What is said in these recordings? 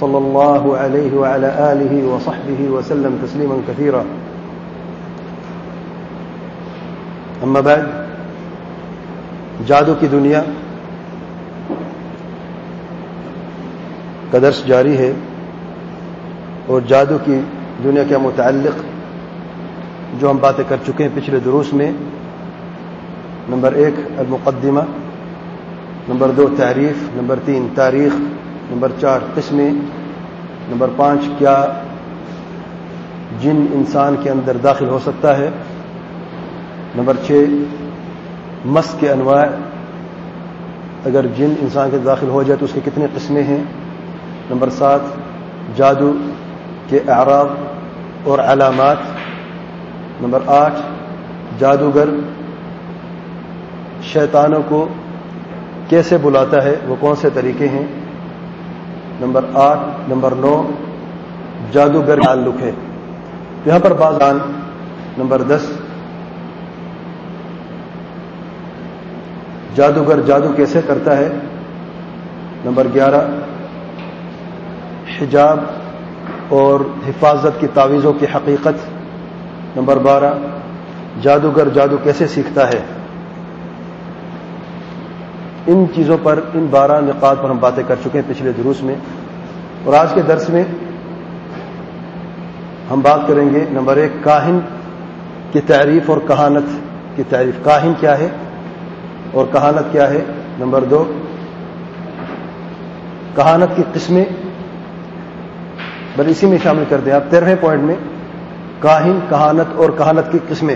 صلى الله عليه وعلى آله وصحبه وسلم تسليما كثيرا. أما بعد جادوك دنيا. قدرس جاريه هي. اور جادو متعلق جو ہم باتیں کر چکے ہیں دروس میں. نمبر ایک المقدمة نمبر دو تعریف. نمبر تين تاریخ. نمبر چار قسمیں، نمبر پانچ کیا جن انسان کے اندر داخل ہو سکتا ہے، نمبر چھ مس کے انواع، اگر جن انسان کے داخل ہو جائے تو اس کے کتنے قسمیں ہیں؟ نمبر سات جادو کے اعراب اور علامات، نمبر آٹھ جادوگر، شیطانوں کو کیسے بلاتا ہے، وہ کون سے طریقے ہیں؟ نمبر آٹھ، نمبر نو، جادوگر تعلق ہے۔ یہاں پر بازان نمبر دس۔ جادوگر جادو کیسے کرتا ہے؟ نمبر گیارہ۔ حجاب اور حفاظت کی تعویذوں کی حقیقت۔ نمبر بارہ۔ جادوگر جادو کیسے سیکھتا ہے؟ ان چیزوں پر، ان بارہ نقات پر ہم باتیں کر چکے ہیں پچھلے دروس میں۔ اور آج کے درس میں ہم بات کریں گے نمبر ایک، کاہن کی تعریف اور کہانت کی تعریف۔ کاہن کیا ہے اور کہانت کیا ہے؟ نمبر دو، کہانت کی قسمیں۔ بل اسی میں شامل کر دیں آپ۔ تیرہویں پوائنٹ میں، کاہن، کہانت اور کہانت کی قسمیں۔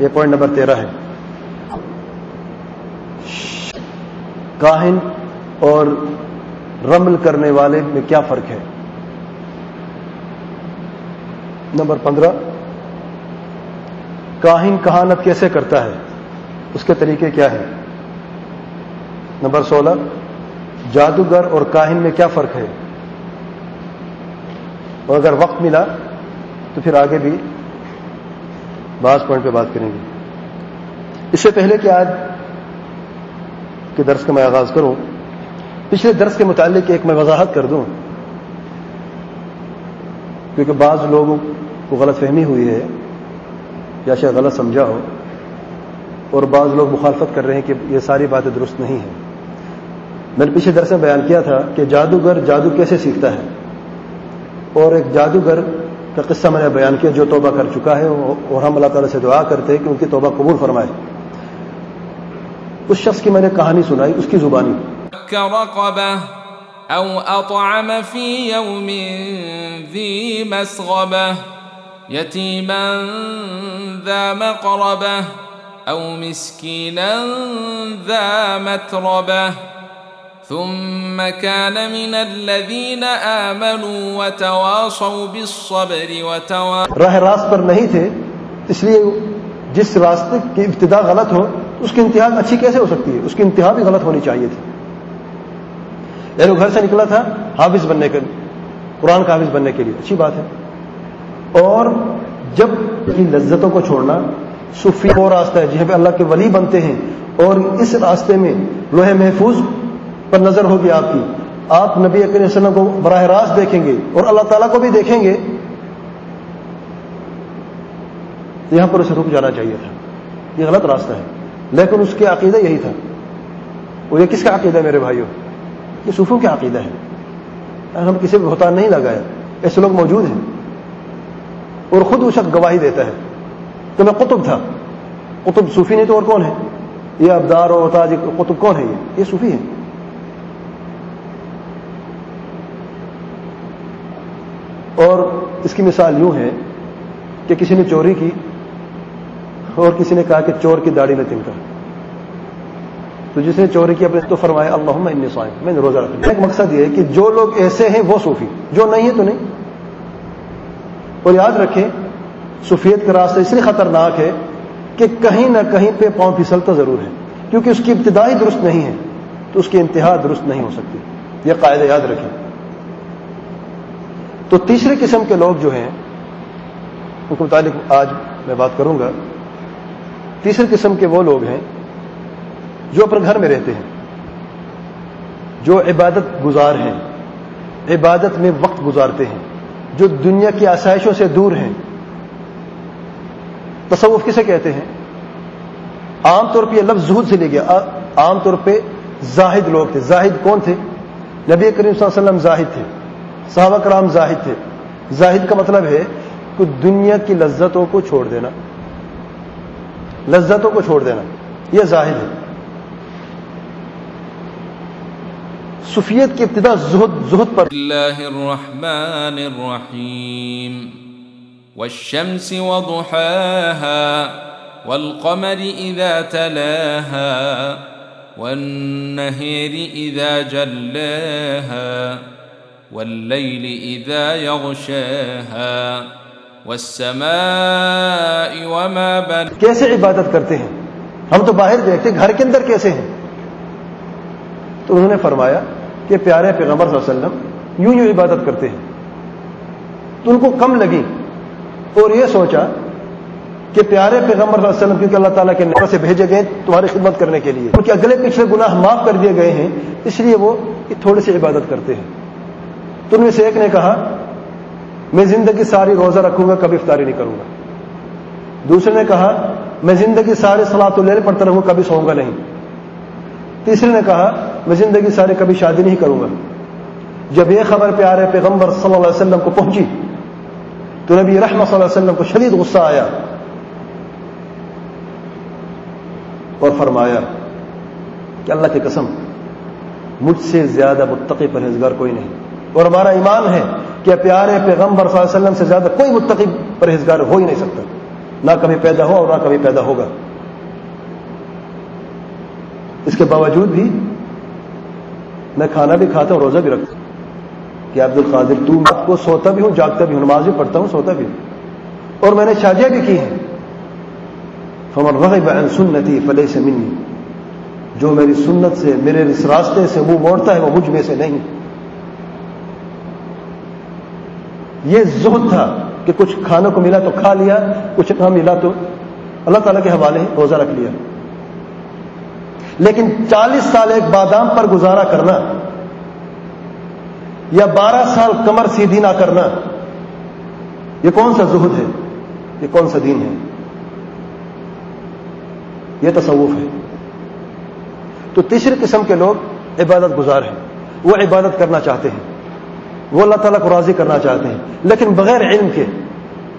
یہ پوائنٹ نمبر تیرہ ہے۔ کاہن اور رمل کرنے والے میں کیا فرق ہے؟ نمبر پندرہ، کاہن کہانت کیسے کرتا ہے؟ اس کے طریقے کیا ہے نمبر سولہ، جادوگر اور کاہن میں کیا فرق ہے؟ اور اگر وقت ملا تو پھر آگے بھی بعض پوائنٹ پہ بات کریں گے۔ اس سے پہلے کہ آج کے درس کا میں آغاز کروں، پچھلے درس کے متعلق ایک میں وضاحت کر دوں۔ کیونکہ بعض لوگوں کو غلط فہمی ہوئی ہے، یا شاید غلط سمجھا ہو، اور بعض لوگ مخالفت کر رہے ہیں کہ یہ ساری باتیں درست نہیں ہیں۔ میں نے پچھلے درس میں بیان کیا تھا کہ جادوگر جادو کیسے سیکھتا ہے۔ اور ایک جادوگر کا قصہ میں نے بیان کیا جو توبہ کر چکا ہے، اور ہم اللہ تعالیٰ سے دعا کرتے ہیں کہ ان کی توبہ قبول فرمائے۔ اس شخص کی میں نے کہانی سنائی اس کی زبانی أو أطعم في يوم ذي مسغبة يتيما ذا مقربة أو مسكينا ذا متربة. ثم كان من الذين آمنوا وتواصوا بالصبر وتواصوا راہ راست پر نہیں تھے اس لیے جس راستے کی ابتدا غلط ہو اس کی انتہا اچھی کیسے ہو سکتی ہے؟ اس کی انتہا بھی غلط ہونی چاہیے تھی۔ یعنی گھر سے نکلا تھا حافظ بننے کے قرآن کا حافظ بننے کے لیے۔ اچھی بات ہے۔ اور جب لذتوں کو چھوڑنا، صوفی وہ راستہ ہے جہاں پہ اللہ کے ولی بنتے ہیں، اور اس راستے میں لوہے محفوظ پر نظر ہوگی آپ کی۔ آپ نبی علیہ وسلم کو براہ راست دیکھیں گے اور اللہ تعالیٰ کو بھی دیکھیں گے۔ یہاں پر اسے رک جانا چاہیے تھا۔ یہ غلط راستہ ہے۔ لیکن اس کے عقیدہ یہی تھا۔ وہ یہ کس کا عقیدہ ہے میرے بھائیوں یہ صوفوں کا عقیدہ ہے ہم کسی بھی بہتان نہیں لگایا ایسے لوگ موجود ہیں۔ اور خود وہ شخص گواہی دیتا ہے تو میں قطب تھا۔ قطب صوفی نہیں تو اور کون ہے؟ یہ ابدار اور تاج قطب کون ہے یہ؟ یہ صوفی ہے اور اس کی مثال یوں ہے کہ کسی نے چوری کی اور کسی نے کہا کہ چور کی داڑھی میں تنکا تو جس نے چوری کی اپنے تو فرمایا اللہ انی صائم میں نے روزہ رکھ لیا ایک مقصد یہ ہے کہ جو لوگ ایسے ہیں وہ صوفی، جو نہیں ہے تو نہیں۔ اور یاد رکھیں، صوفیت کا راستہ اس لیے خطرناک ہے کہ کہیں نہ کہیں پہ پاؤں پھسلتا ضرور ہے۔ کیونکہ اس کی ابتدائی درست نہیں ہے، تو اس کی انتہا درست نہیں ہو سکتی۔ یہ قاعدہ یاد رکھیں۔ تو تیسری قسم کے لوگ جو ہیں، ان کے متعلق آج میں بات کروں گا۔ تیسری قسم کے وہ لوگ ہیں جو اپنے گھر میں رہتے ہیں، جو عبادت گزار ہیں، عبادت میں وقت گزارتے ہیں، جو دنیا کی آسائشوں سے دور ہیں۔ تصوف کسے کہتے ہیں؟ عام طور پہ یہ لفظ زہد سے لے گیا۔ عام طور پہ زاہد لوگ تھے۔ زاہد کون تھے؟ نبی کریم صلی اللہ علیہ وسلم زاہد تھے۔ صحابہ کرام زاہد تھے۔ زاہد کا مطلب ہے کہ دنیا کی لذتوں کو چھوڑ دینا۔ لذتوں کو چھوڑ دینا۔ یہ ظاہر ہے۔ صفیت کی ابتدا زہد زہد پر۔ اللہ الرحمن الرحیم۔ والشمس وضحاها والقمر اذا تلاها والنهر اذا جلاها والليل اذا يغشاها والسماء وما بناها کیسے عبادت کرتے ہیں؟ ہم تو باہر دیکھتے گھر کے اندر کیسے ہیں؟ تو انہوں نے فرمایا کہ پیارے پیغمبر صلی اللہ علیہ وسلم، یوں یوں عبادت کرتے ہیں۔ تو ان کو کم لگی اور یہ سوچا کہ پیارے پیغمبر صلی اللہ علیہ وسلم، کیونکہ اللہ تعالیٰ کے نظر سے بھیجے گئے تمہاری خدمت کرنے کے لیے۔ کیونکہ اگلے پچھلے گناہ معاف کر دیے گئے ہیں، اس لیے وہ تھوڑی سی عبادت کرتے ہیں۔ تو ان میں سے ایک نے کہا میں زندگی ساری روزہ رکھوں گا، کبھی افطاری نہیں کروں گا۔ دوسرے نے کہا، میں زندگی سارے سلاۃ العل پڑھتا رہوں کبھی سوؤں گا نہیں۔ تیسرے نے کہا، میں زندگی سارے کبھی شادی نہیں کروں گا۔ جب یہ خبر پیارے پیغمبر صلی اللہ علیہ وسلم کو پہنچی، تو نبی رحمت صلی اللہ علیہ وسلم کو شدید غصہ آیا اور فرمایا کہ اللہ کی قسم، مجھ سے زیادہ متقی پرہیزگار کوئی نہیں۔ اور ہمارا ایمان ہے کہ پیارے پیغمبر صلی اللہ علیہ وسلم سے زیادہ کوئی متقی پرہیزگار ہو ہی نہیں سکتا۔ نہ کبھی پیدا ہو اور نہ کبھی پیدا ہوگا۔ اس کے باوجود بھی میں کھانا بھی کھاتا ہوں، روزہ بھی رکھتا ہوں۔ کہ عبد القادر، تو آپ کو سوتا بھی ہوں، جاگتا بھی ہوں نماز بھی پڑھتا ہوں، سوتا بھی ہوں۔ اور میں نے شاجیاں بھی کی ہیں۔ فمن رغب عن سنتی فلے سے منی جو میری سنت سے، میرے اس راستے سے منہ موڑتا ہے، وہ مجھ میں سے نہیں۔ یہ زہد تھا کہ کچھ کھانے کو ملا تو کھا لیا، کچھ نہ ملا تو اللہ تعالیٰ کے حوالے روزہ رکھ لیا۔ لیکن چالیس سال ایک بادام پر گزارا کرنا یا بارہ سال کمر سیدھی نہ کرنا، یہ کون سا زہد ہے؟ یہ کون سا دین ہے؟ یہ تصوف ہے۔ تو تیسری قسم کے لوگ عبادت گزار ہیں، وہ عبادت کرنا چاہتے ہیں۔ وہ اللہ تعالیٰ کو راضی کرنا چاہتے ہیں۔ لیکن بغیر علم کے،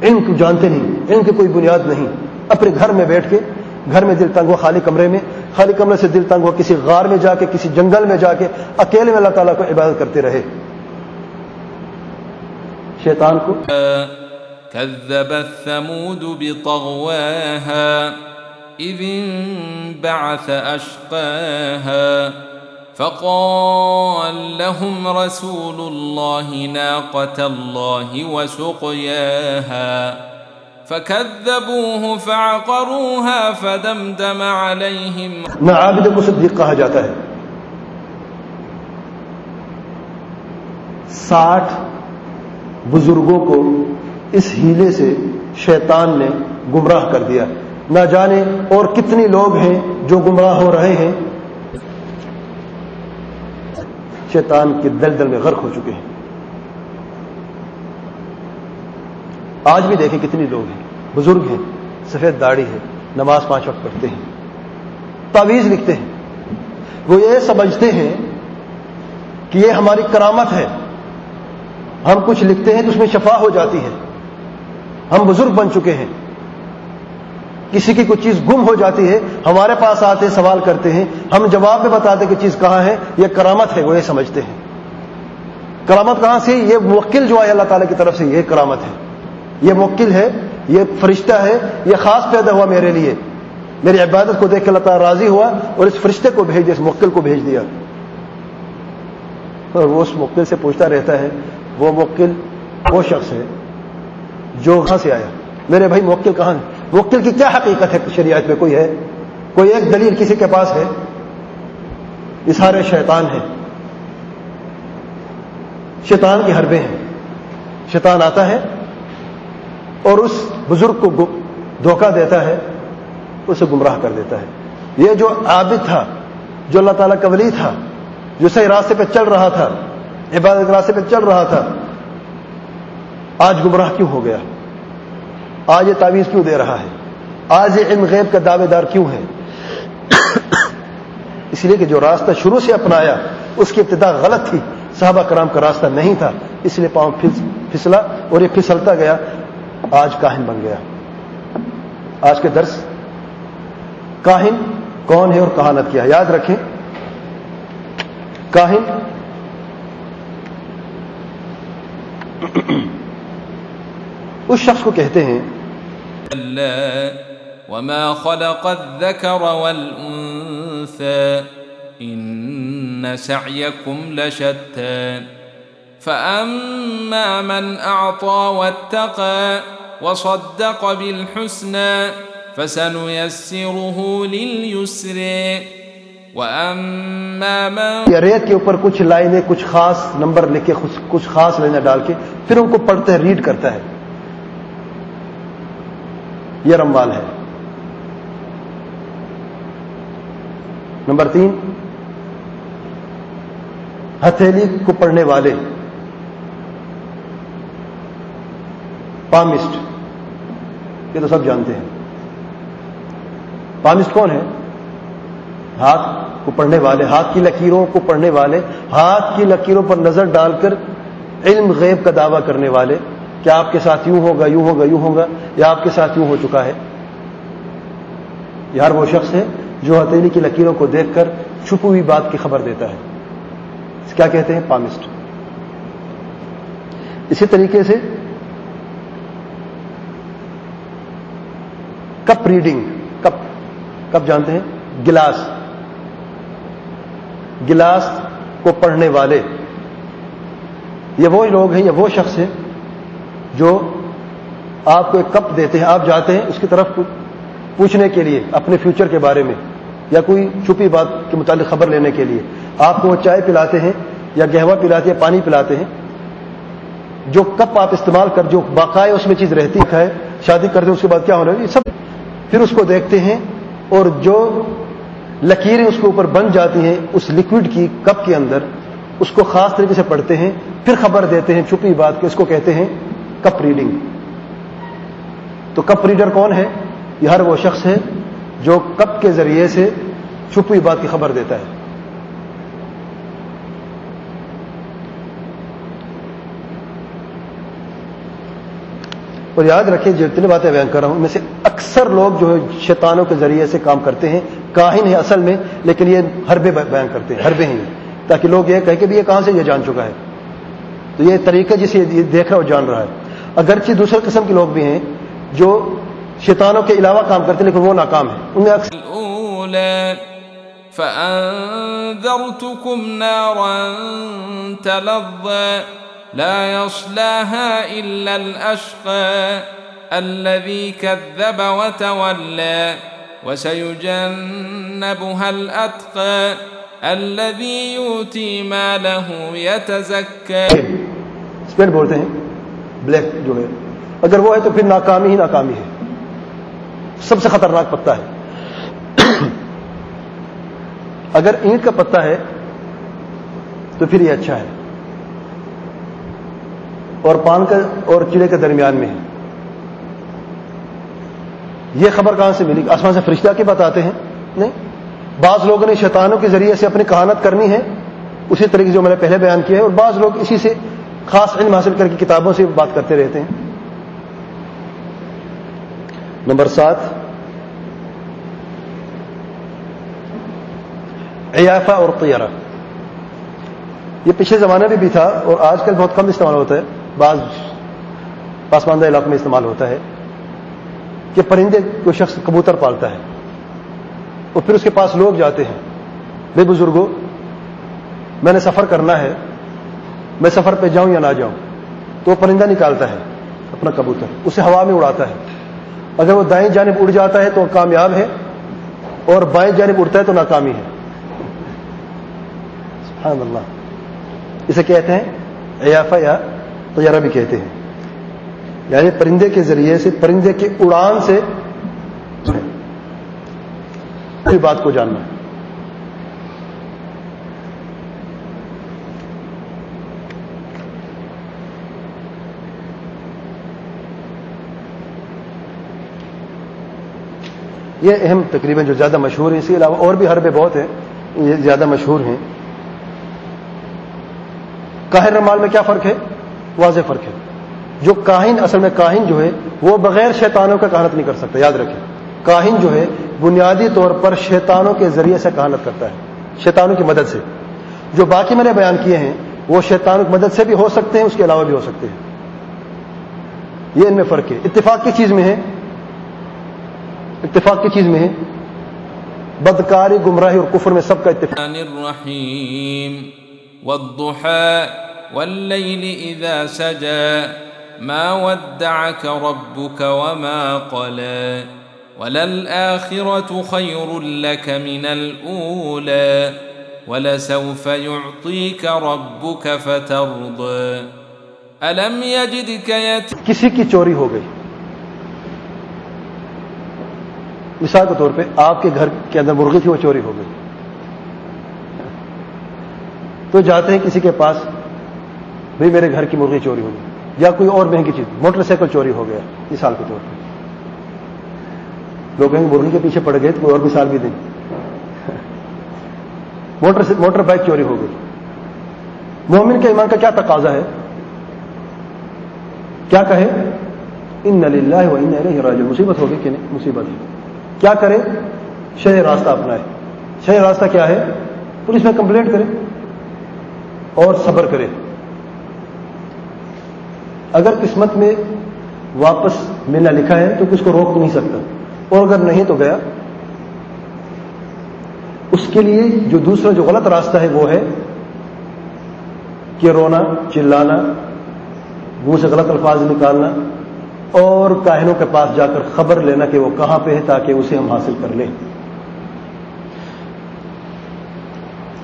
علم کو جانتے نہیں، علم کی کوئی بنیاد نہیں۔ اپنے گھر میں بیٹھ کے، گھر میں دل تنگ ہو خالی کمرے میں، خالی کمرے سے دل تنگ ہو کسی غار میں جا کے، کسی جنگل میں جا کے، اکیلے میں اللہ تعالیٰ کو عبادت کرتے رہے۔ شیطان کو كذبت ثمود بطغواها، إذ انبعث أشقاها۔ فقال لهم رسول الله ناقة الله وسقياها. فكذبوه فعقروها فدمدم عليهم. نہ عابد کو کہا جاتا ہے۔ ساٹھ بزرگوں کو اس ہیلے سے شیطان نے گمراہ کر دیا۔ نہ جانے اور کتنی لوگ ہیں جو گمراہ ہو رہے ہیں۔ شیطان کے دل دل میں غرق ہو چکے ہیں۔ آج بھی دیکھیں کتنی لوگ ہیں، بزرگ ہیں، سفید داڑھی ہے نماز پانچ وقت پڑھتے ہیں، تعویذ لکھتے ہیں۔ وہ یہ سمجھتے ہیں کہ یہ ہماری کرامت ہے۔ ہم کچھ لکھتے ہیں تو اس میں شفا ہو جاتی ہے۔ ہم بزرگ بن چکے ہیں۔ کسی کی کوئی چیز گم ہو جاتی ہے، ہمارے پاس آتے، سوال کرتے ہیں، ہم جواب میں بتاتے کہ چیز کہاں ہے، یہ کرامت ہے، وہ یہ سمجھتے ہیں۔ کرامت کہاں سے؟ یہ موکل جو ہے اللہ تعالیٰ کی طرف سے، یہ کرامت ہے۔ یہ موکل ہے، یہ فرشتہ ہے، یہ خاص پیدا ہوا میرے لیے۔ میری عبادت کو دیکھ کے اللہ تعالیٰ راضی ہوا اور اس فرشتے کو بھیج دیا اس موکل کو بھیج دیا۔ اور وہ اس موکل سے پوچھتا رہتا ہے، وہ موکل وہ شخص ہے جو کہاں سے آیا؟ میرے بھائی، موکل کہاں ہے؟ موکل کی کیا حقیقت ہے شریعت میں کوئی ہے؟ کوئی ایک دلیل کسی کے پاس ہے؟ سارے شیطان ہیں۔ شیطان کی حربے ہیں۔ شیطان آتا ہے اور اس بزرگ کو دھوکہ دیتا ہے، اسے گمراہ کر دیتا ہے۔ یہ جو عابد تھا، جو اللہ تعالیٰ کا ولی تھا، جو صحیح راستے پہ چل رہا تھا، عبادت راستے پہ چل رہا تھا، آج گمراہ کیوں ہو گیا؟ آج یہ تعویذ کیوں دے رہا ہے؟ آج یہ علم غیب کا دعوے دار کیوں ہے؟ اس لیے کہ جو راستہ شروع سے اپنایا، اس کی ابتدا غلط تھی۔ صحابہ کرام کا راستہ نہیں تھا۔ اس لیے پاؤں پھسلا اور یہ پھسلتا گیا۔ آج کاہن بن گیا۔ آج کے درس کاہن کون ہے اور کہانت کیا یاد رکھیں۔ کاہن اس شخص کو کہتے ہیں وما خلق الذكر والأنثى إن سعيكم لشتى فأما من أعطى واتقى وصدق بالحسنى فسنيسره لليسر وأما من ریت کے اوپر کچھ لائنیں کچھ خاص نمبر لکھ کے کچھ خاص لائنیں ڈال کے پھر ان کو پڑھتے ہیں ریڈ کرتا ہے۔ یہ رموال ہے۔ نمبر تین، ہتھیلی کو پڑھنے والے، پامسٹ، یہ تو سب جانتے ہیں۔ پامسٹ کون ہے؟ ہاتھ کو پڑھنے والے، ہاتھ کی لکیروں کو پڑھنے والے، ہاتھ کی لکیروں پر نظر ڈال کر علم غیب کا دعویٰ کرنے والے۔ کیا آپ کے ساتھ یوں ہوگا یوں ہوگا یوں ہوگا، یا آپ کے ساتھ یوں ہو چکا ہے؟ یار وہ شخص ہے جو ہتھیلی کی لکیروں کو دیکھ کر چھپ ہوئی بات کی خبر دیتا ہے۔ کیا کہتے ہیں؟ پامسٹ۔ اسی طریقے سے کپ ریڈنگ، کپ کپ جانتے ہیں؟ گلاس۔ گلاس کو پڑھنے والے۔ یہ وہ لوگ ہیں یا وہ شخص ہیں جو آپ کو ایک کپ دیتے ہیں، آپ جاتے ہیں اس کی طرف پوچھنے کے لیے اپنے فیوچر کے بارے میں، یا کوئی چھپی بات کے متعلق خبر لینے کے لیے۔ آپ کو وہ چائے پلاتے ہیں، یا گہوا پلاتے ہیں پانی پلاتے ہیں۔ جو کپ آپ استعمال کر، جو باقاعدہ اس میں چیز رہتی ہے، شادی کرتے ہیں، اس کے بعد کیا ہونا یہ سب۔ پھر اس کو دیکھتے ہیں اور جو لکیریں اس کے اوپر بن جاتی ہیں، اس لکوڈ کی کپ کے اندر، اس کو خاص طریقے سے پڑھتے ہیں۔ پھر خبر دیتے ہیں، چھپی بات کے، اس کو کہتے ہیں کپ ریڈنگ تو کپ ریڈر کون ہے؟ یہ ہر وہ شخص ہے جو کپ کے ذریعے سے چھپی بات کی خبر دیتا ہے۔ اور یاد رکھیں جو اتنی باتیں بیان کر رہا ہوں، ان میں سے اکثر لوگ جو ہے شیطانوں کے ذریعے سے کام کرتے ہیں۔ کاہن ہے اصل میں، لیکن یہ حربے بیان کرتے ہیں حربے ہیں تاکہ لوگ یہ کہیں کہ یہ کہاں سے یہ جان چکا ہے؟ تو یہ طریقہ جسے یہ دیکھ رہا اور جان رہا ہے۔ اگرچہ دوسرے قسم کے لوگ بھی ہیں جو شیطانوں کے علاوہ کام کرتے ہیں لیکن وہ ناکام ہیں ان میں اکثر فأنذرتكم نارا تلظى لا يصلاها إلا الأشقى الذي كذب وتولى وسيجنبها الأتقى الذي يؤتي ماله يتزكى بلیک جو ہے، اگر وہ ہے تو پھر ناکامی ہی ناکامی ہے۔ سب سے خطرناک پتا ہے۔ اگر اینٹ کا پتا ہے، تو پھر یہ اچھا ہے۔ اور پان کا اور چلے کے درمیان میں ہے۔ یہ خبر کہاں سے ملی؟ آسمان سے فرشتہ کے بتاتے ہیں؟ نہیں۔ بعض لوگوں نے شیطانوں کے ذریعے سے اپنی کہانت کرنی ہے، اسی طریقے جو میں نے پہلے بیان کیا ہے، اور بعض لوگ اسی سے خاص علم حاصل کر کے کتابوں سے بات کرتے رہتے ہیں۔ نمبر سات۔ ایافا اور طیارہ۔ یہ پچھلے زمانے میں بھی تھا اور آج کل بہت کم استعمال ہوتا ہے۔ بعض پاسماندہ علاقوں میں استعمال ہوتا ہے کہ پرندے کو شخص کبوتر پالتا ہے اور پھر اس کے پاس لوگ جاتے ہیں۔ بے بزرگوں میں نے سفر کرنا ہے میں سفر پہ جاؤں یا نہ جاؤں، تو وہ پرندہ نکالتا ہے، اپنا کبوتر، اسے ہوا میں اڑاتا ہے۔ اگر وہ دائیں جانب اڑ جاتا ہے تو کامیاب ہے، اور بائیں جانب اڑتا ہے تو ناکامی ہے۔ سبحان اللہ۔ اسے کہتے ہیں ایافا یا طیارہ بھی کہتے ہیں۔ یعنی پرندے کے ذریعے سے، پرندے کی اڑان سے۔ بات کو جاننا۔ یہ اہم تقریباً جو زیادہ مشہور ہیں اس کے علاوہ اور بھی حربے بہت ہیں، یہ زیادہ مشہور ہیں۔ کاہن رمال میں کیا فرق ہے؟ واضح فرق ہے۔ جو کاہن، اصل میں کاہن جو ہے، وہ بغیر شیطانوں کا کہانت نہیں کر سکتا، یاد رکھیں۔ کاہن جو ہے، بنیادی طور پر شیطانوں کے ذریعے سے کہانت کرتا ہے، شیطانوں کی مدد سے۔ جو باقی میں نے بیان کیے ہیں، وہ شیطانوں کی مدد سے بھی ہو سکتے ہیں، اس کے علاوہ بھی ہو سکتے ہیں۔ یہ ان میں فرق ہے۔ اتفاق کی چیز میں ہے اتفاق کی چیز میں ہے؟ بدکاری گمراہی اور کفر میں سب کا اتفاق۔ الرحیم۔ والضحا والليل اذا سجى۔ ما ودعك ربك وما قلى۔ وللآخرة خير لك من الأولى۔ ولسوف يعطيك ربك فترضى۔ ألم يجدك يت... کسی کی چوری ہو گئی؟ مثال کے طور پہ آپ کے گھر کے اندر مرغی تھی وہ چوری ہو گئی۔ تو جاتے ہیں کسی کے پاس بھائی میرے گھر کی مرغی چوری ہو گئی، یا کوئی اور مہنگی چیز، موٹر سائیکل چوری ہو گیا، مثال کے طور پہ۔ لوگ کہیں مرغی کے پیچھے پڑ گئے تو کوئی اور مثال بھی دیں۔ موٹر موٹر بائک چوری ہو گئی۔ مومن کے ایمان کا کیا تقاضا ہے؟ کیا کہے؟ ان للہ و ان الیہ راجعون، مصیبت ہوگی کہ نہیں؟ مصیبت ہے۔ کیا کرے شہ راستہ اپنائے شہ راستہ کیا ہے؟ پولیس میں کمپلینٹ کرے اور صبر کرے اگر قسمت میں واپس ملنا لکھا ہے تو کس کو روک نہیں سکتا۔ اور اگر نہیں تو گیا۔ اس کے لیے جو دوسرا جو غلط راستہ ہے وہ ہے کہ رونا، چلانا، منہ سے غلط الفاظ نکالنا اور کاہنوں کے پاس جا کر خبر لینا کہ وہ کہاں پہ ہے تاکہ اسے ہم حاصل کر لیں۔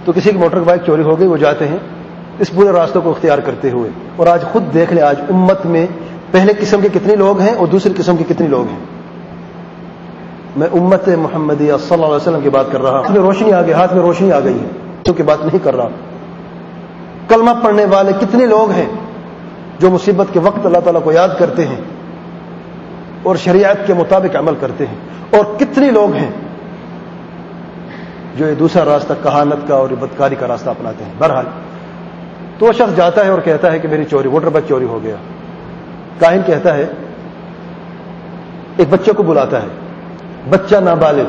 تو کسی کی موٹر بائک چوری ہو گئی، وہ جاتے ہیں، اس پورے راستوں کو اختیار کرتے ہوئے۔ اور آج خود دیکھ لیں، آج امت میں پہلے قسم کے کتنے لوگ ہیں اور دوسری قسم کے کتنے لوگ ہیں۔ میں امت محمدی صلی اللہ علیہ وسلم کی بات کر رہا ہوں۔ میں روشنی آ گئی، ہاتھ میں روشنی آ گئی ہے۔ کیونکہ بات نہیں کر رہا۔ کلمہ پڑھنے والے کتنے لوگ ہیں جو مصیبت کے وقت اللہ تعالیٰ کو یاد کرتے ہیں۔ اور شریعت کے مطابق عمل کرتے ہیں۔ اور کتنے لوگ ہیں جو یہ دوسرا راستہ کہانت کا اور بدکاری کا راستہ اپناتے ہیں۔ بہرحال، تو وہ شخص جاتا ہے اور کہتا ہے کہ میری چوری، ووٹر بچ چوری ہو گیا۔ کاہن کہتا ہے، ایک بچے کو بلاتا ہے، بچہ نابالغ۔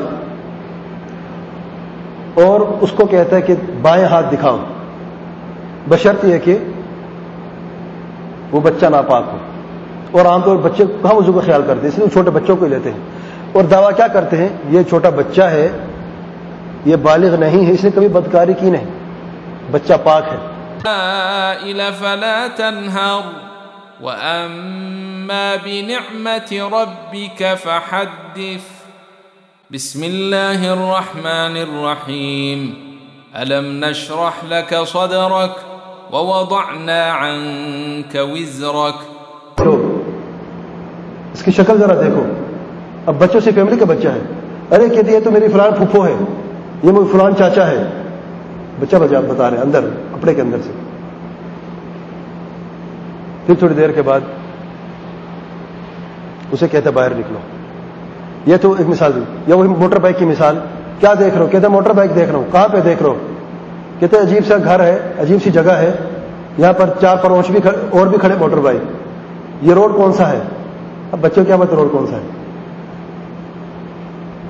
اور اس کو کہتا ہے کہ بائیں ہاتھ دکھاؤ۔ بشرط یہ کہ وہ بچہ ناپاک ہو۔ اور عام طور بچے کہاں وضو کا خیال کرتے ہیں، اس لیے چھوٹے بچوں کو ہی لیتے ہیں۔ اور دعویٰ کیا کرتے ہیں؟ یہ چھوٹا بچہ ہے، یہ بالغ نہیں ہے، اس نے کبھی بدکاری کی نہیں۔ بچہ پاک ہے۔ فلا تنهر وأما بنعمة ربك فحدث۔ بسم الله الرحمن الرحيم ألم نشرح لك صدرك ووضعنا عنك وزرك؟ اس کی شکل ذرا دیکھو۔ اب بچوں سے فیملی کا بچہ ہے۔ ارے کہتی ہے تو میری فلان پھوپھو ہے۔ یہ مجھے فلان چاچا ہے۔ بچہ بچہ بتا رہے ہیں، اندر کپڑے کے اندر سے۔ پھر تھوڑی دیر کے بعد اسے کہتا باہر نکلو۔ یہ تو ایک مثال دی۔ یا وہی موٹر بائک کی مثال۔ کیا دیکھ رہے ہو؟ کہتے موٹر بائک دیکھ رہا ہوں۔ کہاں پہ دیکھ رہے ہو؟ کہتے عجیب سا گھر ہے، عجیب سی جگہ ہے۔ یہاں پر چار پروش بھی اور بھی کھڑے موٹر بائک۔ یہ روڈ کون سا ہے؟ اب بچوں کیا بتا روڈ کون سا ہے؟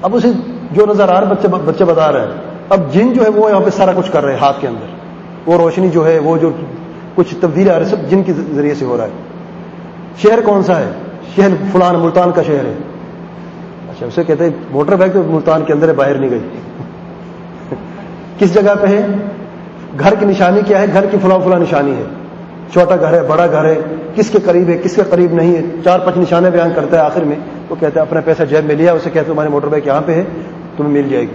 اب اسے جو نظر آ رہا بچے بچے بتا رہے ہیں اب جن جو ہے وہ یہاں پہ سارا کچھ کر رہے ہیں ہاتھ کے اندر۔ وہ روشنی جو ہے، وہ جو کچھ تبدیلی آ رہی سب جن کے ذریعے سے ہو رہا ہے۔ شہر کون سا ہے؟ شہر فلان ملتان کا شہر ہے۔ اچھا اسے کہتے ہیں موٹر بائک تو ملتان کے اندر ہے، باہر نہیں گئی۔ کس جگہ پہ ہے؟ گھر کی نشانی کیا ہے؟ گھر کی فلاں فلاں نشانی ہے۔ چھوٹا گھر ہے، بڑا گھر ہے، کس کے قریب ہے، کس کے قریب نہیں ہے، چار پانچ نشانے بیان کرتا ہے آخر میں۔ وہ کہتا ہے، اپنا پیسہ جیب میں لیا، اسے کہتے تمہاری موٹر بائک یہاں پہ ہے، تمہیں مل جائے گی۔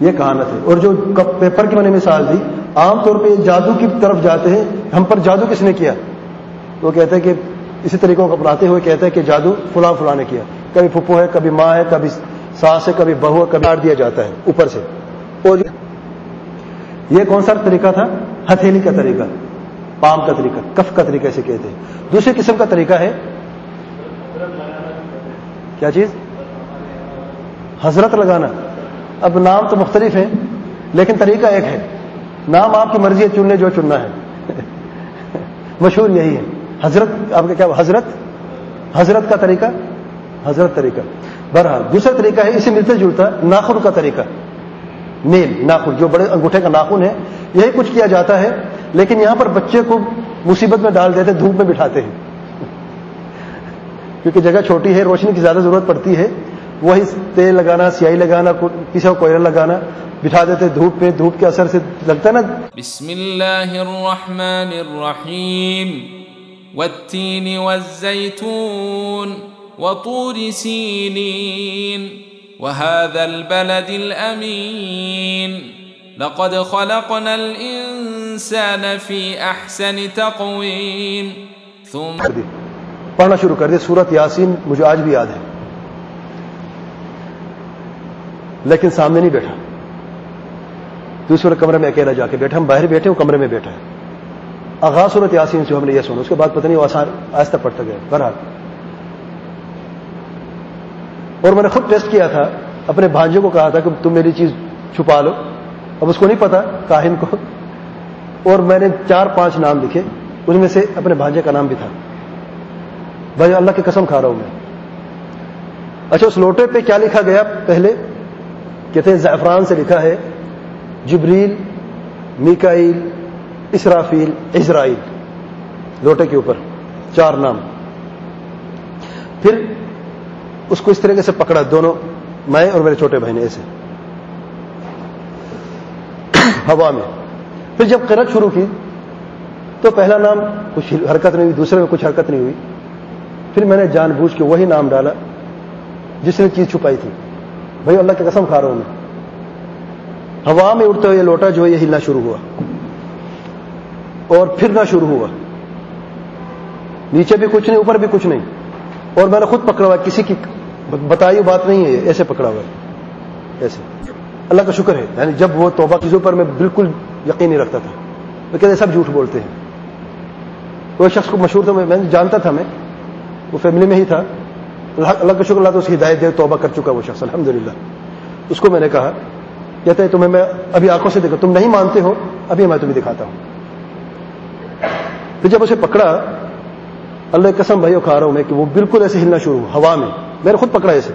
یہ کہانت ہے۔ اور جو پیپر کی میں نے مثال دی، عام طور پہ جادو کی طرف جاتے ہیں، ہم پر جادو کس نے کیا؟ وہ کہتے ہیں کہ اسی طریقوں کو اپناتے ہوئے کہتے ہیں کہ جادو فلاں فلاں نے کیا۔ کبھی پھپھو ہے، کبھی ماں ہے، کبھی سانس ہے، کبھی بہو ہے، کبھی آٹ دیا جاتا ہے اوپر سے۔ اور یہ کون سا طریقہ تھا؟ ہتھیلی کا طریقہ۔ پام کا طریقہ، کف کا طریقہ سے کہتے ہیں۔ دوسری قسم کا طریقہ ہے، کیا چیز؟ حضرت لگانا۔ اب نام تو مختلف ہیں، لیکن طریقہ ایک ہے۔ نام آپ کی مرضی ہے، چننے جو چننا ہے۔ مشہور یہی ہے۔ حضرت، آپ کا کیا حضرت؟ حضرت کا طریقہ، حضرت طریقہ۔ بہرحال، دوسرا طریقہ ہے، اسے ملتے جلتا، ناخن کا طریقہ۔ نیل، ناخن، جو بڑے انگوٹھے کا ناخن ہے، یہی کچھ کیا جاتا ہے۔ لیکن یہاں پر بچے کو مصیبت میں ڈال دیتے دھوپ میں بٹھاتے ہیں۔ کیونکہ جگہ چھوٹی ہے، روشنی کی زیادہ ضرورت پڑتی ہے۔ وہی تیل لگانا، سیاہی لگانا، کسی کو کوئلہ لگانا، بٹھا دیتے دھوپ پہ۔ دھوپ کے اثر سے لگتا ہے نا۔ بسم اللہ الرحمن الرحیم۔ والتین والزیتون وطور سینین۔ وهذا البلد الأمين لقد خلقنا الإنسان في أحسن تقويم. ثم پڑھنا شروع کر دیا سورت یاسین مجھے آج بھی یاد ہے۔ لیکن سامنے نہیں بیٹھا۔ دوسرے کمرے میں اکیلا جا کے بیٹھا۔ ہم باہر بیٹھے، وہ کمرے میں بیٹھا ہے۔ آغاز صورت یاسین سے ہم نے یہ سنا، اس کے بعد پتہ نہیں وہ آسان آہستہ پڑھتا گیا۔ بہرحال۔ اور میں نے خود ٹیسٹ کیا تھا، اپنے بھانجے کو کہا تھا کہ تم میری چیز چھپا لو۔ اب اس کو نہیں پتا کاہن کو۔ اور میں نے چار پانچ نام لکھے، ان میں سے اپنے بھانجے کا نام بھی تھا۔ بھائی اللہ کی قسم کھا رہا ہوں میں۔ اچھا اس لوٹے پہ کیا لکھا گیا پہلے؟ کہتے ہیں، زعفران سے لکھا ہے، جبریل، میکائیل، اسرافیل اسرائیل لوٹے کے اوپر، چار نام۔ پھر اس کو اس طریقے سے پکڑا، دونوں، میں اور میرے چھوٹے بھائی نے ایسے۔ ہوا میں۔ پھر جب قرت شروع کی تو پہلا نام کچھ حرکت نہیں ہوئی، دوسرے میں کچھ حرکت نہیں ہوئی۔ پھر میں نے جان بوجھ کے وہی نام ڈالا جس نے چیز چھپائی تھی۔ بھائی اللہ کی قسم کھا رہا ہوں میں۔ ہوا میں اڑتے ہوئے لوٹا جو ہے، یہ ہلنا شروع ہوا۔ اور پھرنا شروع ہوا۔ نیچے بھی کچھ نہیں، اوپر بھی کچھ نہیں۔ اور میں نے خود پکڑا ہوا، کسی کی بتائی بات نہیں ہے، ایسے پکڑا ہوا ایسے۔ اللہ کا شکر ہے۔ یعنی جب وہ توبہ چیزوں پر میں بالکل یقین نہیں رکھتا تھا۔ وہ کہتے سب جھوٹ بولتے ہیں۔ وہ شخص کو مشہور تھا، میں جانتا تھا میں۔ وہ فیملی میں ہی تھا۔ اللہ کا شکر، اللہ تو اس کی ہدایت دے، توبہ کر چکا وہ شخص الحمد اس کو میں نے کہا، کہتے ہیں تمہیں میں ابھی آنکھوں سے دیکھا، تم نہیں مانتے ہو، ابھی میں تمہیں دکھاتا ہوں۔ پھر جب اسے پکڑا، اللہ قسم بھائی کھا رہا ہوں میں کہ وہ بالکل ایسے ہلنا شروع ہوا ہوا میں۔ میں نے خود پکڑا ایسے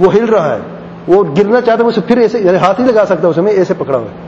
وہ ہل رہا ہے۔ وہ گرنا چاہتا ہے اسے پھر ایسے یعنی ہاتھ نہیں لگا سکتا، اسے میں ایسے پکڑا ہوا اب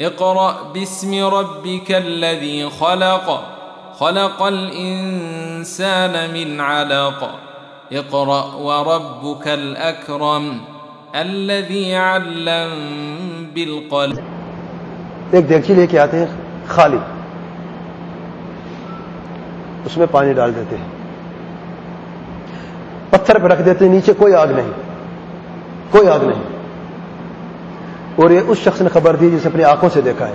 اقرأ باسم ربك الذي خلق خلق الإنسان من علق اقرأ وربك الأكرم الذي علم بالقلم. ایک دیگچی لے کے آتے ہیں؟ خالی. اس میں پانی ڈال دیتے ہیں. پتھر پہ رکھ دیتے ہیں، نیچے کوئی آگ نہیں. کوئی آگ نہیں. اور یہ اس شخص نے خبر دی جسے اپنی آنکھوں سے دیکھا ہے.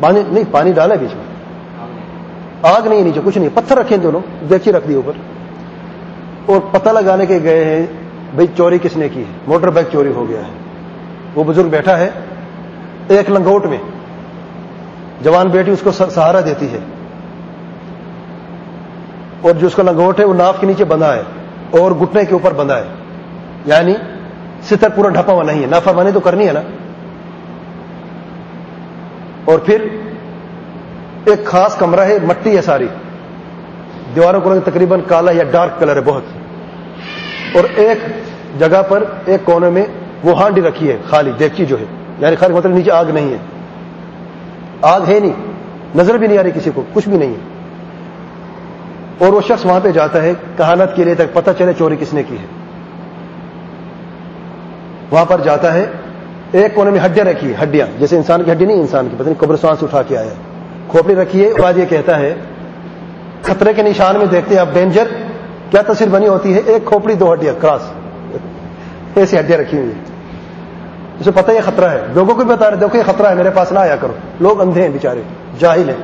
پانی نہیں، پانی ڈالا بیچ میں. آگ نہیں نیچے، کچھ نہیں، پتھر رکھے دونوں دیکھی رکھ دی اوپر۔ اور پتہ لگانے کے گئے ہیں بھائی چوری کس نے کی ہے؟ موٹر بائک چوری ہو گیا ہے۔ وہ بزرگ بیٹھا ہے ایک لنگوٹ میں۔ جوان بیٹی اس کو سہارا دیتی ہے۔ اور جو اس کا لنگوٹ ہے، وہ ناف کے نیچے بندھا ہے اور گٹنے کے اوپر بندھا ہے۔ یعنی ستر پورا ڈھپا ہوا نہیں ہے۔ نافرمانی تو کرنی ہے نا۔ اور پھر ایک خاص کمرہ ہے، مٹی ہے ساری۔ دیواروں کو تقریباً کالا یا ڈارک کلر ہے، بہت۔ اور ایک جگہ پر، ایک کونے میں وہ ہانڈی رکھی ہے، خالی دیکچی جو ہے۔ یعنی خالی مطلب نیچے آگ نہیں ہے۔ آگ ہے نہیں، نظر بھی نہیں آ رہی کسی کو، کچھ بھی نہیں ہے۔ اور وہ شخص وہاں پہ جاتا ہے، کہانت کے لیے تک پتہ چلے چوری کس نے کی ہے۔ وہاں پر جاتا ہے، ایک کونے میں ہڈیاں رکھی ہے ہڈیاں، جیسے انسان کی ہڈی نہیں، انسان کی، پتہ نہیں، قبرستان سے اٹھا کے آیا ہے۔ کھوپڑی رکھی ہے بعد یہ کہتا ہے، خطرے کے نشان میں دیکھتے ہیں اب ڈینجر کیا تصویر بنی ہوتی ہے؟ ایک کھوپڑی، دو ہڈیاں کراس ایسی ہڈیاں رکھی ہوئی اسے پتہ یہ خطرہ ہے۔ لوگوں کو بھی بتا رہے دیکھو یہ خطرہ ہے، میرے پاس نہ آیا کرو۔ لوگ اندھے ہیں بےچارے جاہل ہیں۔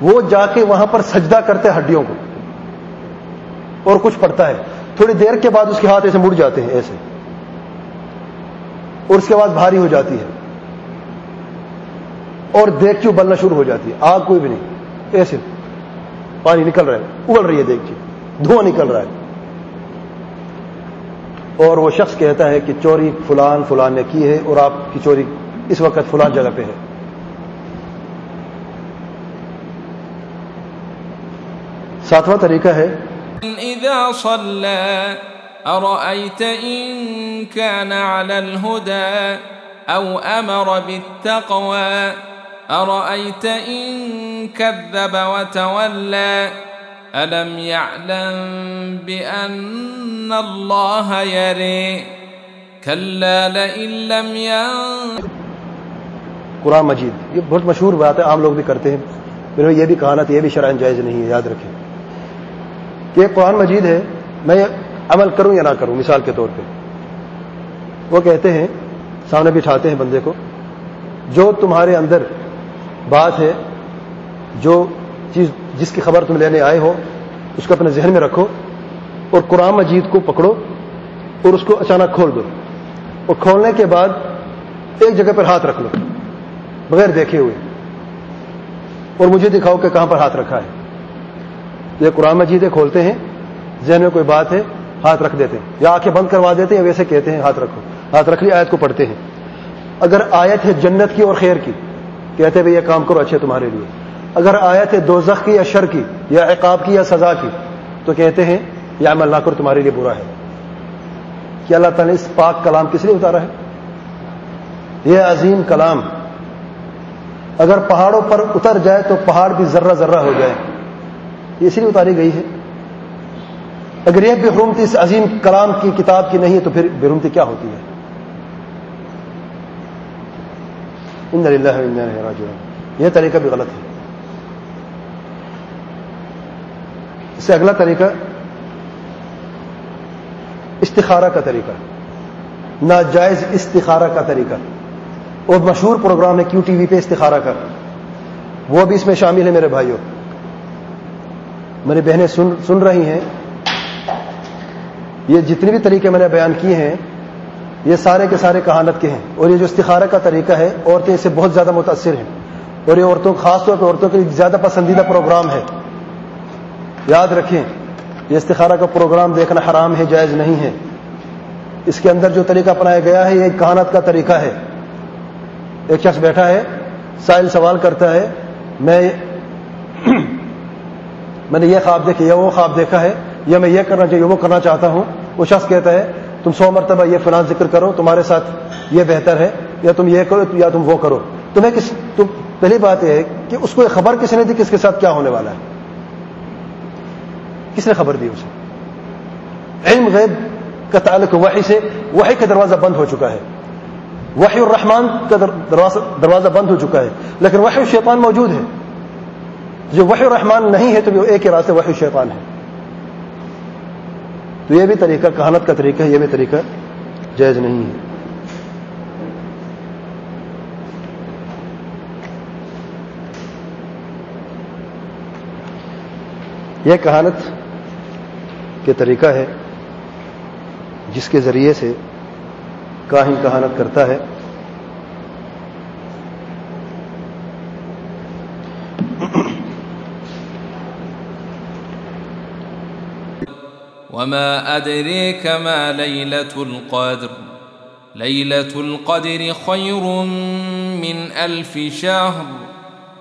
وہ جا کے وہاں پر سجدہ کرتے ہڈیوں کو۔ اور کچھ پڑتا ہے۔ تھوڑی دیر کے بعد اس کے ہاتھ ایسے مڑ جاتے ہیں، ایسے۔ اور اس کے بعد بھاری ہو جاتی ہے۔ اور دیکھ بلنا شروع ہو جاتی ہے۔ آگ کوئی بھی نہیں۔ ایسے پانی نکل رہا ہے۔ ابل رہی ہے دیکھ دھواں نکل رہا ہے۔ اور وہ شخص کہتا ہے کہ چوری فلان فلان نے کی ہے اور آپ کی چوری اس وقت فلان جگہ پہ ہے۔ ساتواں طریقہ ہے۔ اذا صلى، ارأيت ان كان على الهدى او امر بالتقوى ارأيت ان كذب وتولى؟ الم يعلم بان الله يري؟ كلا لئن لم ين قرآن مجید، یہ بہت مشہور بات ہے، عام لوگ بھی کرتے ہیں۔ میرے یہ بھی کہانا تھا یہ بھی شرائن جائز نہیں ہے، یاد رکھیں۔ کہ قرآن مجید ہے، میں عمل کروں یا نہ کروں، مثال کے طور پہ۔ وہ کہتے ہیں، سامنے بٹھاتے ہیں بندے کو، جو تمہارے اندر بات ہے جو چیز جس کی خبر تم لینے آئے ہو، اس کو اپنے ذہن میں رکھو اور قرآن مجید کو پکڑو اور اس کو اچانک کھول دو۔ اور کھولنے کے بعد ایک جگہ پر ہاتھ رکھ لو، بغیر دیکھے ہوئے۔ اور مجھے دکھاؤ کہ کہاں پر ہاتھ رکھا ہے۔ یہ قرآن مجید کھولتے ہیں، ذہن میں کوئی بات ہے، ہاتھ رکھ دیتے ہیں۔ یا آنکھیں بند کروا دیتے ہیں، ویسے کہتے ہیں، ہاتھ رکھو۔ ہاتھ رکھ لی، آیت کو پڑھتے ہیں۔ اگر آیت ہے جنت کی اور خیر کی کہتے ہیں یہ کام کرو اچھے تمہارے لیے۔ اگر آیت ہے دوزخ کی یا شر کی یا عقاب کی یا سزا کی، تو کہتے ہیں یا عمل نہ کرو تمہارے لیے برا ہے۔ کیا اللہ تعالیٰ نے اس پاک کلام کس لیے اتارا ہے؟ یہ عظیم کلام۔ اگر پہاڑوں پر اتر جائے تو پہاڑ بھی ذرہ ذرہ ہو جائے۔ یہ اس لیے اتاری گئی ہے۔ اگر یہ بےحرمتی اس عظیم کلام کی کتاب کی نہیں ہے تو پھر بےحرمتی کیا ہوتی ہے؟ ان اللہ یہ طریقہ بھی غلط ہے۔ اس سے اگلا طریقہ استخارہ کا طریقہ ناجائز استخارہ کا طریقہ۔ اور مشہور پروگرام ہے کیو ٹی وی پہ استخارہ کا۔ وہ بھی اس میں شامل ہے میرے بھائیوں۔ میری بہنیں سن سن رہی ہیں۔ یہ جتنے بھی طریقے میں نے بیان کیے ہیں یہ سارے کے سارے کہانت کے ہیں اور یہ جو استخارہ کا طریقہ ہے، عورتیں اس سے بہت زیادہ متاثر ہیں۔ اور یہ عورتوں، خاص طور پہ عورتوں کے لیے زیادہ پسندیدہ پروگرام ہے۔ یاد رکھیں، یہ استخارہ کا پروگرام دیکھنا حرام ہے، جائز نہیں ہے۔ اس کے اندر جو طریقہ اپنایا گیا ہے، یہ کہانت کا طریقہ ہے۔ ایک شخص بیٹھا ہے، سائل سوال کرتا ہے، میں میں نے یہ خواب دیکھا، یا وہ خواب دیکھا ہے، یا میں یہ کرنا چاہیے وہ کرنا چاہتا ہوں۔ وہ شخص کہتا ہے تم سو مرتبہ یہ فلاں ذکر کرو، تمہارے ساتھ یہ بہتر ہے، یا تم یہ کرو، یا تم وہ کرو۔ تمہیں کس، تم، پہلی بات یہ ہے کہ اس کو خبر کس نے دی، کس کے ساتھ کیا ہونے والا ہے؟ کس نے خبر دی اسے؟ علم غیب کا تعلق وحی سے، وحی کا دروازہ بند ہو چکا ہے۔ وحی الرحمان کا دروازہ بند ہو چکا ہے۔ لیکن وحی الشیطان موجود ہے۔ جو وحی الرحمان نہیں ہے، تو وہ ایک ہی راستے وحی الشیطان ہے۔ تو یہ بھی طریقہ، کہانت کا طریقہ ہے، یہ بھی طریقہ جائز نہیں ہے۔ یہ کہانت کے طریقہ ہے، جس کے ذریعے سے کاہن کہانت کرتا ہے۔ وما أدريك ما ليلة القدر ليلة القدر خير من ألف شهر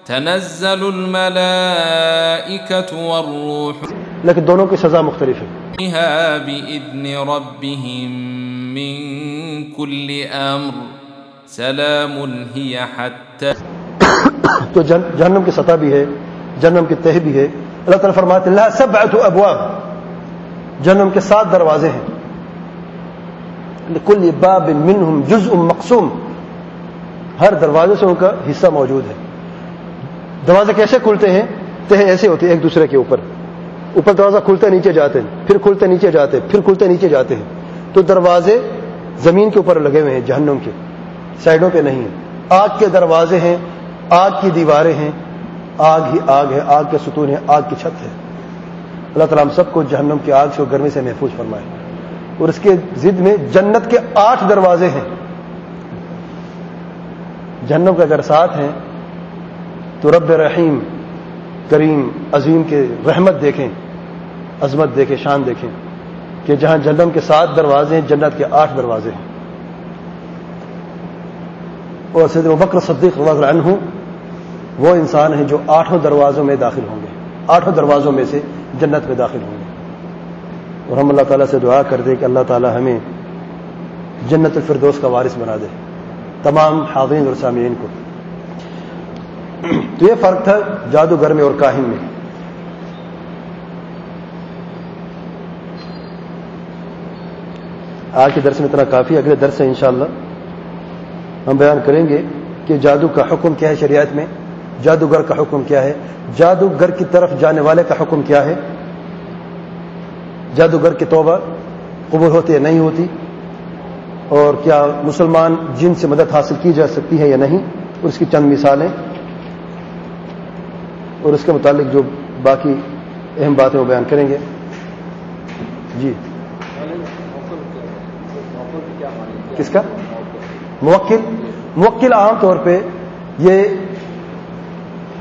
تنزل الملائكة والروح لیکن دونوں کی سزا مختلف ہے۔ فيها بإذن ربهم من كل أمر سلام هي حتى تو جن- جہنم کی سطح بھی ہے جہنم کی تہ بھی ہے۔ اللہ تعالیٰ فرماتے اللہ سبعت ابواب جہنم کے سات دروازے ہیں۔ لکل باب منہم جزء مقسوم۔ ہر دروازے سے ان کا حصہ موجود ہے۔ دروازے کیسے کھلتے ہیں؟ تہ ایسے ہوتے ہیں، ایک دوسرے کے اوپر۔ اوپر دروازہ کھلتے نیچے جاتے ہیں، پھر کھلتے نیچے جاتے ہیں، پھر کھلتے نیچے جاتے ہیں۔ تو دروازے زمین کے اوپر لگے ہوئے ہیں، جہنم کے۔ سائڈوں پہ نہیں۔ ہیں آگ کے دروازے ہیں، آگ کی دیواریں ہیں۔ آگ ہی آگ ہے، آگ کے ستون ہے آگ کی چھت ہے۔ اللہ تعالیٰ ہم سب کو جہنم کی آگ سے اور گرمی سے محفوظ فرمائے۔ اور اس کے ضد میں جنت کے آٹھ دروازے ہیں۔ جہنم کے اگر ساتھ ہیں، تو رب رحیم، کریم، عظیم کے رحمت دیکھیں، عظمت دیکھیں، شان دیکھیں کہ جہاں جہنم کے سات دروازے ہیں، جنت کے آٹھ دروازے ہیں۔ اور سید بکر صدیق رضی اللہ عنہ وہ انسان ہیں جو آٹھوں دروازوں میں داخل ہوں گے۔ آٹھوں دروازوں میں سے جنت میں داخل ہوں گے۔ اور ہم اللہ تعالیٰ سے دعا کر دیں کہ اللہ تعالیٰ ہمیں جنت الفردوس کا وارث بنا دے۔ تمام حاضرین اور سامعین کو۔ تو یہ فرق تھا جادوگر میں اور کاہن میں۔ آج کے درس میں اتنا کافی، اگلے درس سے انشاءاللہ ہم بیان کریں گے کہ جادو کا حکم کیا ہے شریعت میں۔ جادوگر کا حکم کیا ہے؟ جادوگر کی طرف جانے والے کا حکم کیا ہے؟ جادوگر کی توبہ قبول ہوتی ہے نہیں ہوتی؟ اور کیا مسلمان جن سے مدد حاصل کی جا سکتی ہے یا نہیں؟ اور اس کی چند مثالیں۔ اور اس کے متعلق جو باقی اہم باتیں وہ بیان کریں گے۔ جی۔ کس کا؟ موکل۔ موکل عام طور پہ یہ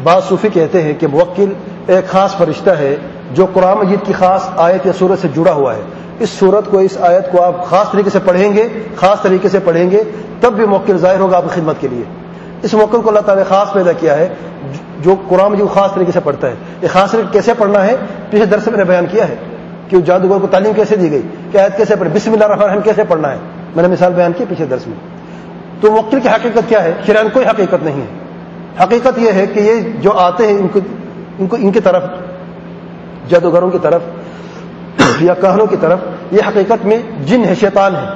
بعض صوفی کہتے ہیں کہ موکل ایک خاص فرشتہ ہے جو قرآن مجید کی خاص آیت یا صورت سے جڑا ہوا ہے۔ اس صورت کو، اس آیت کو آپ خاص طریقے سے پڑھیں گے، خاص طریقے سے پڑھیں گے، تب بھی موکل ظاہر ہوگا آپ کی خدمت کے لیے۔ اس موکل کو اللہ تعالیٰ نے خاص پیدا کیا ہے، جو قرآن مجید خاص طریقے سے پڑھتا ہے۔ یہ خاص طریقے کیسے پڑھنا ہے؟ پچھلے درس میں نے بیان کیا ہے کہ جادوگر کو تعلیم کیسے دی گئی، کہ آیت کیسے پڑھے بسم اللہ الرحمن الرحیم کیسے پڑھنا ہے۔ میں نے مثال بیان کی پچھلے درس میں۔ تو موکل کی حقیقت کیا ہے؟ شران کوئی حقیقت نہیں ہے۔ حقیقت یہ ہے کہ یہ جو آتے ہیں ان کو ان کو ان کی طرف جادوگروں کی طرف یا کہنوں کی طرف یہ حقیقت میں جن ہے شیطان ہے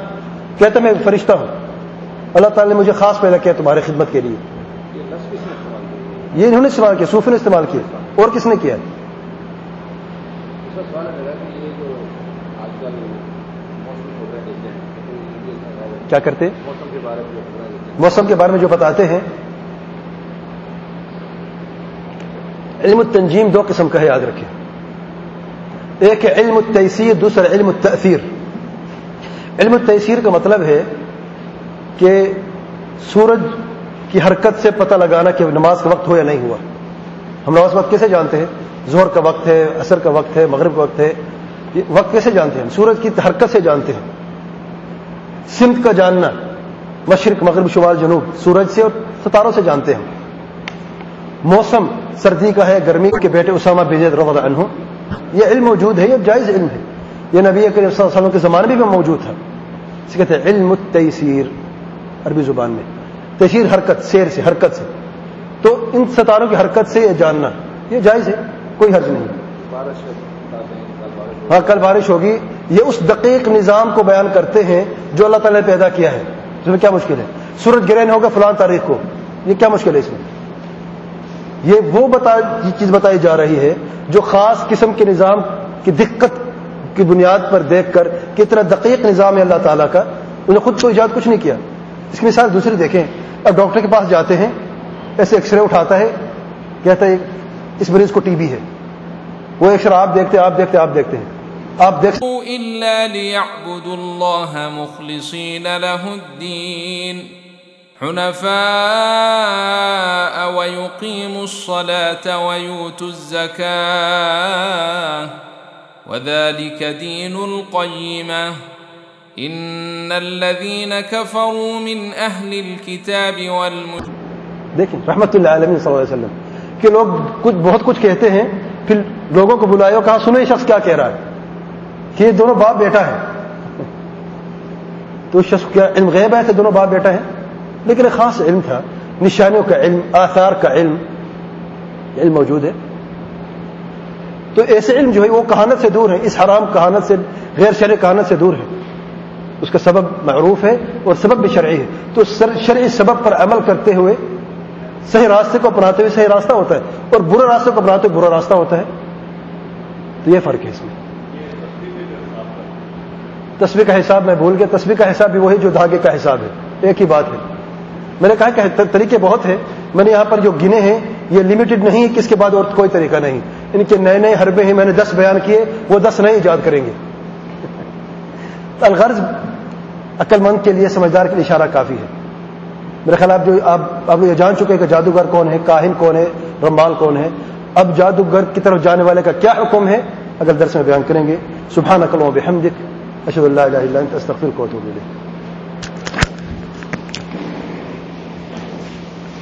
کہتے میں فرشتہ ہوں۔ اللہ تعالیٰ نے مجھے خاص پیدا کیا تمہاری خدمت کے لیے۔ یہ انہوں نے استعمال کیا صوفی نے استعمال کیا۔ اور کس نے کیا؟ کیا کرتے؟ موسم کے بارے میں جو بتاتے ہیں علم التنجیم دو قسم کا ہے، یاد رکھیں۔ ایک ہے علم التیسیر، دوسرا علم التأثیر۔ علم التیسیر کا مطلب ہے کہ سورج کی حرکت سے پتہ لگانا کہ نماز کا وقت ہو یا نہیں ہوا۔ ہم نماز وقت کیسے جانتے ہیں؟ زہر کا وقت ہے، عصر کا وقت ہے، مغرب کا وقت ہے۔ یہ وقت کیسے جانتے ہیں؟ سورج کی حرکت سے جانتے ہیں۔ سمت کا جاننا، مشرق، مغرب، شمال، جنوب، سورج سے اور ستاروں سے جانتے ہیں۔ موسم سردی کا ہے، گرمی کے بیٹے اسامہ بزید رضی عنہ، یہ علم موجود ہے، یہ جائز علم ہے۔ یہ نبی کریم صلی اللہ علیہ وسلم کے زمانے میں بھی موجود تھا۔ اسے کہتے ہیں علم التیسیر، عربی زبان میں۔ تیسیر حرکت، سیر سے، حرکت سے۔ تو ان ستاروں کی حرکت سے یہ جاننا، یہ جائز ہے، کوئی حرج نہیں۔ ہاں کل بارش ہوگی۔ یہ اس دقیق نظام کو بیان کرتے ہیں جو اللہ تعالیٰ نے پیدا کیا ہے۔ اس میں کیا مشکل ہے؟ سورج گرہن ہوگا فلان تاریخ کو۔ یہ کیا مشکل ہے اس میں؟ یہ وہ بتا چیز بتائی جا رہی ہے جو خاص قسم کے نظام کی دقت کی بنیاد پر دیکھ کر کہ اتنا دقیق نظام ہے اللہ تعالیٰ کا انہیں خود کو ایجاد کچھ نہیں کیا۔ اس کی مثال دوسری دیکھیں۔ اب ڈاکٹر کے پاس جاتے ہیں، ایسے ایکس رے اٹھاتا ہے، کہتا ہے، اس مریض کو ٹی بی ہے۔ وہ ایکس رے آپ دیکھتے آپ دیکھتے آپ دیکھتے ہیں۔ آپ دیکھ إلا ليعبدوا الله مخلصين له الدين۔ حنفاء ويقيموا الصلاة ويؤتوا الزكاة. وذلك دين القيمة. إن الذين كفروا من أهل الكتاب والمشركين. دیکھیں رحمت اللہ عالمین صلی اللہ وسلم. کہ لوگ کچھ بہت کچھ کہتے ہیں پھر لوگوں کو بلائے اور کہا سنو یہ شخص کیا کہہ رہا ہے؟ کہ یہ دونوں باپ بیٹا ہے تو اس شخص کیا علم غیب ہے کہ دونوں باپ بیٹا ہے لیکن ایک خاص علم تھا، نشانیوں کا علم، آثار کا علم علم موجود ہے۔ تو ایسے علم جو ہے، وہ کہانت سے دور ہے اس حرام کہانت سے، غیر شرع کہانت سے دور ہے اس کا سبب معروف ہے اور سبب بھی شرعی ہے۔ تو شرعی سبب پر عمل کرتے ہوئے صحیح راستے کو اپناتے ہوئے صحیح راستہ ہوتا ہے اور برے راستے کو اپناتے ہوئے برا راستہ ہوتا ہے۔ تو یہ فرق ہے اس میں۔ تصویر کا حساب میں بھول گیا، تصویر کا حساب بھی وہی جو دھاگے کا حساب ہے۔ ایک ہی بات ہے۔ میں نے کہا کہ طریقے بہت ہیں، میں نے یہاں پر جو گنے ہیں، یہ لمیٹڈ نہیں ہے کہ اس کے بعد اور کوئی طریقہ نہیں۔ ان کے نئے نئے حربے ہیں، میں نے دس بیان کیے، وہ دس نئے ایجاد کریں گے۔ الغرض عقل مند کے لیے، سمجھدار کے لیے اشارہ کافی ہے۔ میرے خیال آپ جو آپ آپ یہ جان چکے کہ جادوگر کون ہے، کاہن کون ہے، رمبال کون ہے۔ اب جادوگر کی طرف جانے والے کا کیا حکم ہے، اگر درس میں بیان کریں گے۔ سبحان نقل و بحمدک اشد اللہ استغفر کو تو